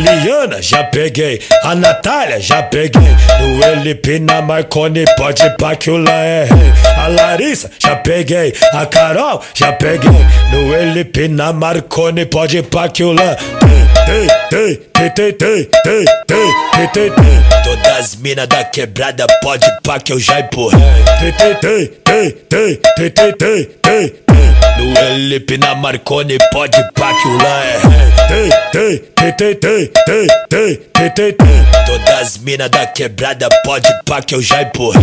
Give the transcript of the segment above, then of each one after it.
Bruna, já peguei. A Natália, já peguei. No Elipe, na Marconi, pode pá que o lá é rei. A Larissa, já peguei. A Carol, já peguei. No Elipe, na Marconi, pode pá que o lá. Tem, tem, tem, tem, tem, tem, tem, tem, tem. Todas as minas da quebrada, pode pá que eu já empurrei. Tem, tem, tem, tem, tem, tem, tem, tem, tem. No LP na Marconi, pode pá que o lá é. Todas as minas da quebrada, pode pá que eu já empurrei.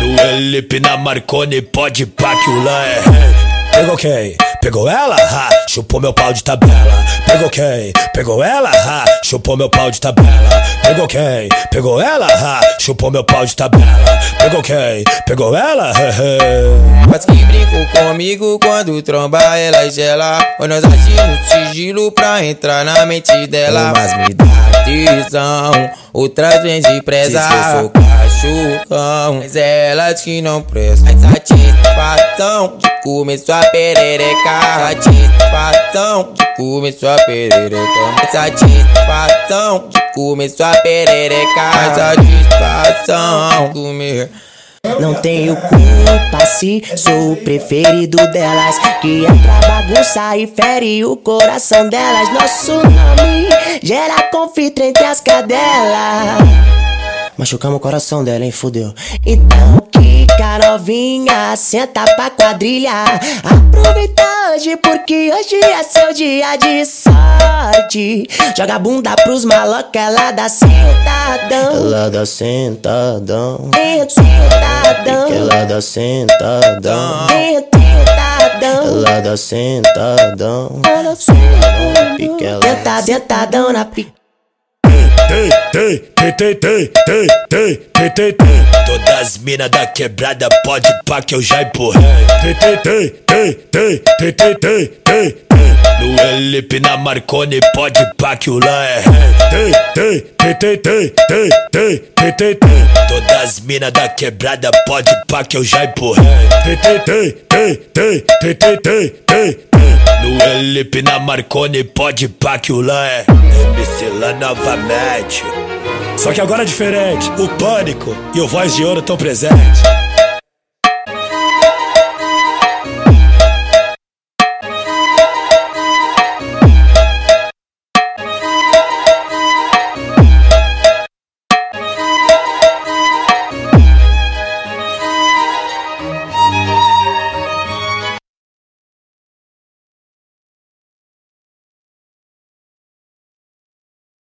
No LP na Marconi, pode pá que o lá é. Pegou quem? Pegou ela? Ha! Chupou meu pau de tabela. Pegou quem? Pegou ela? Ha, chupou meu pau de tabela. Pegou quem? Pegou ela? Ha, chupou meu pau de tabela. Pegou quem? Pegou ela? Mas que brincou comigo quando tromba ela gela. Ou nós agimos sigilo pra entrar na mente dela. Mas me dá tesão, outras vezes de presa. Diz que eu sou cachorrão, mas elas que não prestam. A satisfação de comer sua perereca. Satisfação de comer sua perereca. Satisfação de comer sua perereca. Satisfação de comer. Não tenho culpa se sou o preferido delas. Que entra bagunça e fere o coração delas. Nosso nome gera conflito entre as cadelas. Machucamos o coração dela, hein? Fudeu. Então Fica novinha, senta pra quadrilha. Aproveita hoje, porque hoje é seu dia de sorte. Joga bunda pros malocos, ela dá sentadão. Ela dá sentadão. Sentadão. Ela dá sentadão. Sentadão. Ela dá sentadão. Tenta, sentadão na pica tem, tem, tem, tem, tem, tem, tem, tem, tem. Todas as minas da quebrada pode pá que eu já empurrei. Tem, tem, tem, tem, tem, tem, tem, tem, tem, tem. No Elipe, na Marconi, pode pá que o lá é rei. Tem, tem, tem, tem, tem, tem, tem, tem, tem. Todas as minas da quebrada pode pá que eu já empurrei. Tem, tem, tem, tem, tem, tem, tem, tem, tem. No Elipe, na Marconi, pode pá que o lá é MC lá novamente. Só que agora é diferente, o pânico e o voz de ouro tão presentes.